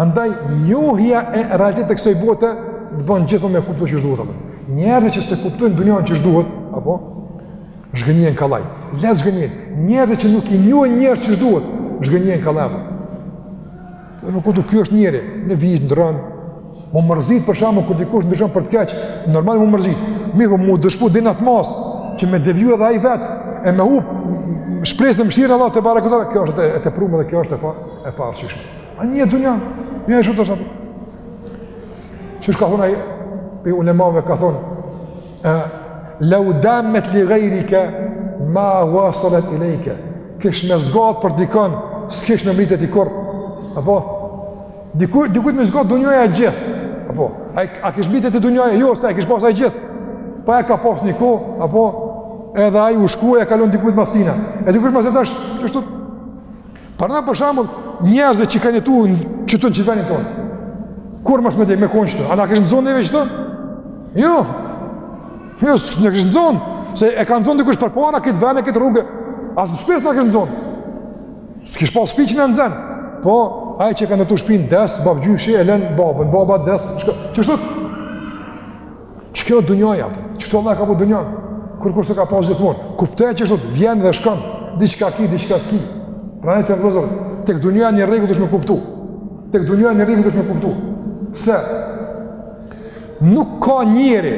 Andaj njohja e realitetit të kësaj bote të bën gjithmonë me kuptu qysh duhet apo. Njerëzit që s'e kuptojnë dunjon qysh duhet apo Zhgënjehen kollaj. Lehtë zhgënjehen. Njerëz që nuk i njohin njerëz që duhet, zhgënjehen kollaj. Dhe nuk kupton, ky është njeri, lëviz, ndërron, mu mërzit për shembull, kur dikush ndryshon për të keq, normal mu mërzit, mirëpo mu dëshpru deri në atë masë, që me devju edhe ai vetë, e me hup shpresën në mëshirën e Allahut tebareke ue teala, kjo është e teprume dhe kjo është e pa, e pa arsyeshme. E njeh dunjan, njeh shumë, shumë. Qysh ka thonë ai, pej ulemave ka thonë, Leu damet li gajrike, ma wasalet ilejke. Kish me zgatë për dikon, s'kish me mrri te ti kurrë. Apo? Dikujt, dikujt me zgatë dunjaja gjithë. Apo? A, a kish mrri te ti dunjaja? Jo, se e kish pas ai gjithë. Po e ka pas një kohë, apo? Edhe ai u shku e i kalon dikujt mas tina. E dikujt mas tina është, kështu? Pra na për shembull, njerëzit që kanë jetuar në qytetin, vendin tonë. Kur mos me dekë, me konë këtu, a na kish nxonë neve këtu? Jo. Jo, s'na kish nxonë, se e ka nxonë dikush përpara këtë vend e këtë rrugë. As shpi s'na kish nxonë. S'kish pas shpi që na nxen. Po, ai që ka ndërtu shpinë des, babgjyshi e lën babën, baba des. Qështu? Qekjo dunjaja, qështu Allahu e ka bo dunjan, kurkush s'e ka pa gjithmonë, kuptoje qështu vjen dhe shkon, diçka ki, diçka s'ki, prandaj vëllezër, tek dunjaja një rregull duhet me kuptu, tek dunjaja një rregull duhet me kuptu, se nuk ka njeri,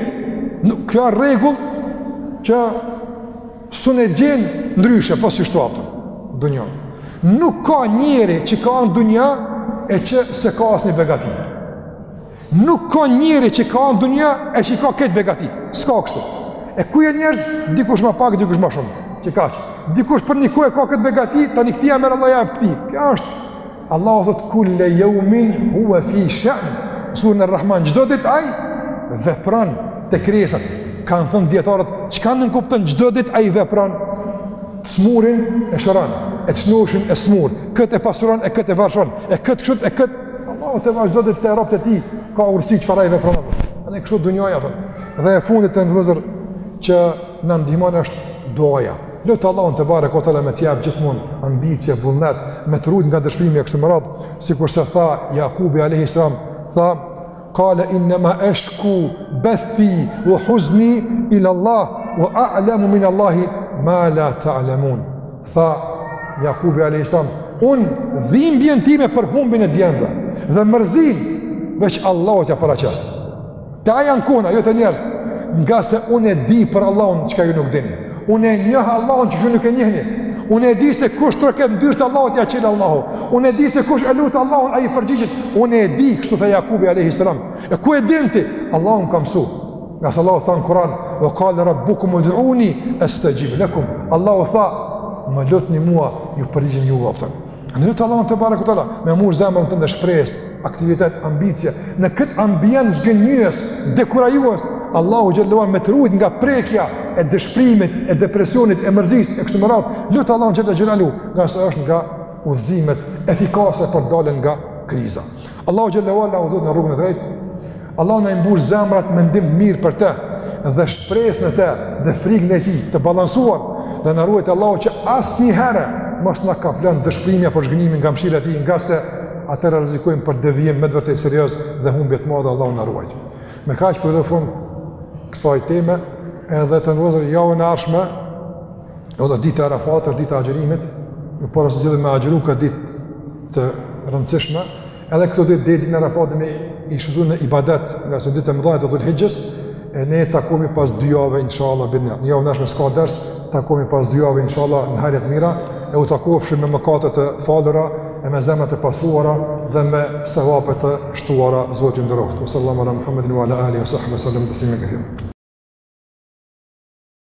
nuk ka rregull që s'un e gjen ndryshe, po qështu asht kjo dunjaja. Nuk ka njeri që ka ardh në dunja e që s'e ka asnjë begati. Nuk ka njeri që ka ardh në dunja e që i ka krejt begatitë. S'ka kështu. E krejt njerëz, dikush ma pak, dikush ma shumë. Qekaq. Dikush për një kohë e ka këtë begati, tani këtij ia merr Allahu ia jep këtij. Kjo është. Allahu thotë, kulle jeumin hue fi she'n. Suren Er-Rahman, çdo ditë ai vepron te krijesat. Kanë thënë dijetarët, çka nënkupton çdo ditë ai vepron? Smurin e shëron, e shnoshin e smur, këtë e pasuron e këtë e varfron, e këtë kështu e këtë Allahu te vazhdon te robtë e tij, ka urtësi çfarë ai vepron, dhe kështu dunjaja, dhe, dhe e fundit vëllezër që na ndihmon është duaja. Lute Allahun tebareke ue teala me t'jep gjithmonë ambicje, vullnet, me të rujt nga dëshpërimi e kështu me radhë, sikurse tha Jakubi a.s. tha, Kale innema eshku bethi u huzni il Allah u a'lemu min Allahi ma la ta'lemun. Tha Jakubi a.s. Unë dhimbjen time për humbjen e djemve dhe mërzinë veç Allahut ia paraqes. Te ai ankohna, jo te njerëz, ngase unë e di për Allahun çka ju nuk dini. Unë e njoh Allahun që ju nuk e njihni. Unë e di se kush troket në dyert e Allahut ia çel Allahu. Unë e di se kush e lut Allahun ai i përgjigjet. Unë e di, kështu tha Jakubi a.s. E ku e di ti? Allahu m'ka msu. Ngase Allahu tha në Kuran, ue kale rabbukum ud'uni, estexhib lekum. Allahu tha, më lutni mua, ju përgjigjem juve pra. Lute Allahun tebareke ue teala, me mbush zemrën tënde shpresë, aktivitet, ambicje, në këtë ambient zhgënjyes, dekurajues, Allahu xhel-le ue ala me të rujt nga prekja e dëshprimit, e depresionit, e mërzisë, e kështu me radhë, lute Allahun xhel-le xhelaluhu ngase është nga udhëzimet efikase për daljen nga kriza. Allahu xhel-le ue ala na udhëzoftë në rrugën e drejtë. Allahu na i mbush zemrat mendim të mirë për të dhe shpresë në të dhe frikë ndaj tij të balancuar dhe na ruajt Allahu që asnjëherë mos na kaplon dëshpërimi apo zhgënjimi nga mëshira e tij, ngase atëherë rrezikojmë për devijim me të vërtetë serioz dhe humbje të madhe Allahu na ruajt. Me kaq po i japim fund kësaj teme edhe të nderuar javën e ardhshme Edhe dita e Arafatit është ditë e agjerimit, në para se gjithë me agjeru këtë ditë të rëndësishme, edhe këto ditë edhe ditën e Arafatit me i shfrytëzu në ibadet ngase ditë të mëdhaja të dhulhixhes, e ne takomi pas dy jave, inshallah, bi idhnilah. Javën e ardhshme s'ka ders, takomi pas dy jave, inshallah, në hajre të mira, e u takofshim me mëkatet e falura, e me zemrat e pastruara, dhe me sevapet e shtuara, Zoti ju nderoftë. Sallam ala Muhammedin wa ala Ali, wa sahbë, sallam, dhe sinë